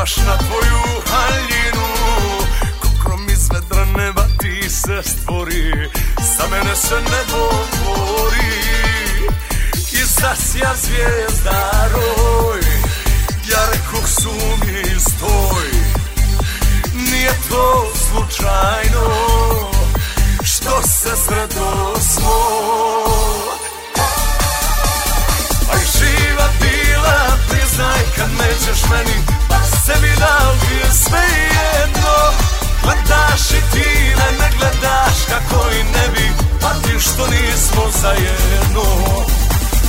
baš na tvoju haljinu. Kokrom iz vedra neba ti se stvori Za mene se nebo otvori. I zasja zvijezda roj Ja rekoh sumi stoj. Nije to slučajno Što se sredo smo i živa bila Priznaj kad nećeš meni što nismo zajedno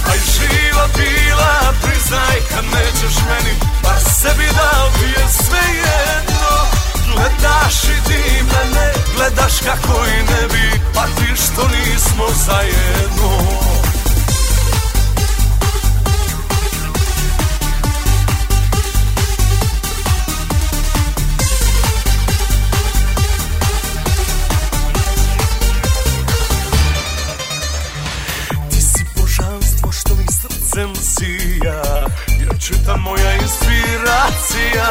Pa i živa bila Priznaj kad nećeš meni Pa sebi dao ti je sija Ja čitam moja inspiracija.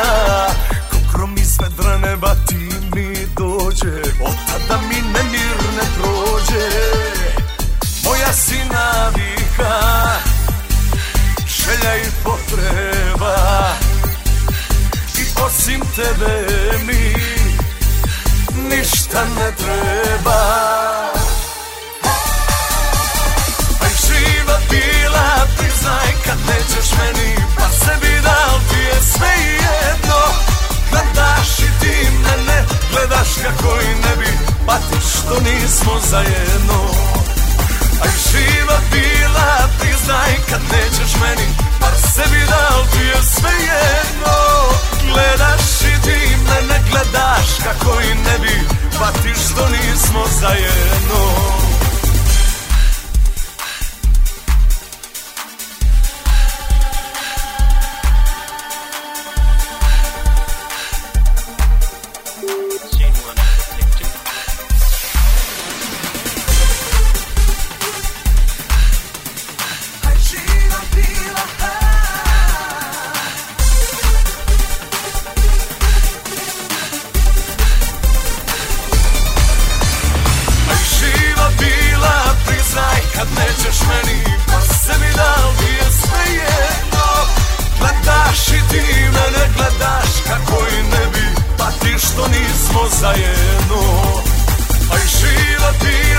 Ko krom iz vedra neba ti mi dođe Od tada mi nemir ne prođe. Moja si navika Želja i potreba. I osim tebe mi Ništa ne treba kad nećeš meni Pa sebi dal ti je sve jedno. Gledaš i ti mene, gledaš kako i ne bi Pa ti što nismo zajedno. A živa bila, priznaj kad nećeš meni Pa sebi dal ti je sve jedno. Gledaš i ti mene, gledaš kako i ne bi Pa ti što nismo zajedno što nismo zajedno, a i život